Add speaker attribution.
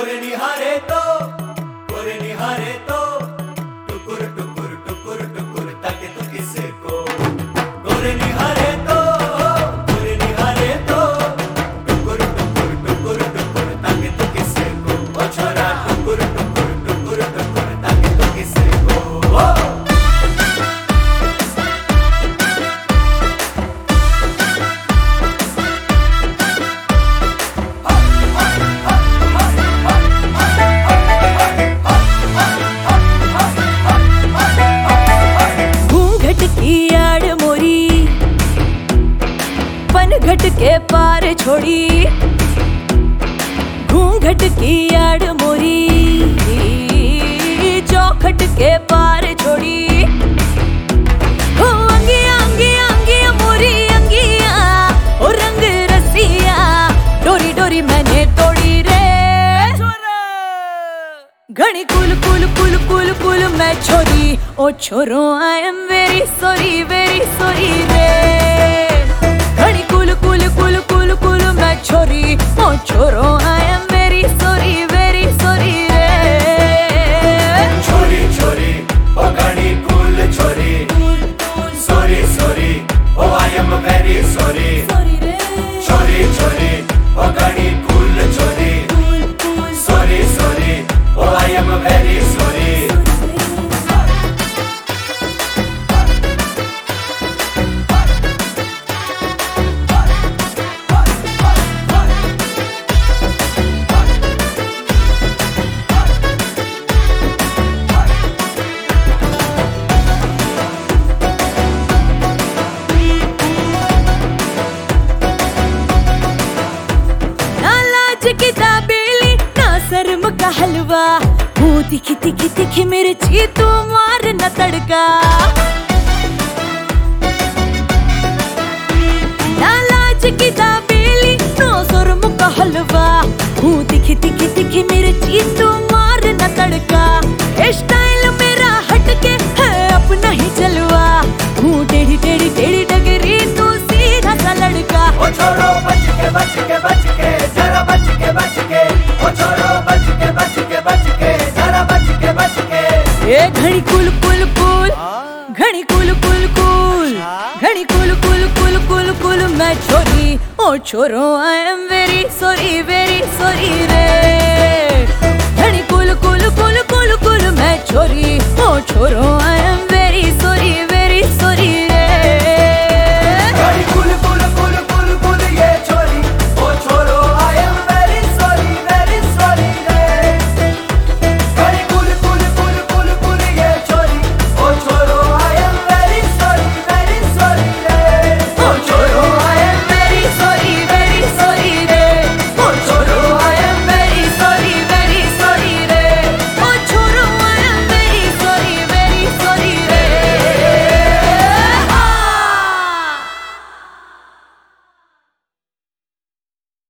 Speaker 1: ওরে নিহারে তো ওরে নিহারে
Speaker 2: घूंघट के पार छोड़ी। घूंघट की आड़ मोरी। चौखट के पार छोड़ी। घणी कुल कुल कुल कुल कुल मैं छोरी। ओ, छोरो I am very sorry very sorry रे। ছড়ি हलवा हूँ तिखी तिखी तिखी मेरे तू मार न तड़का। ये कुल कुल कुल घड़ी कुल कुल कुल हाँ। हाँ। घड़ी कुल कुल कुल कुल कुल मैं छोरी ओ छोरो I am very sorry very sorry रे।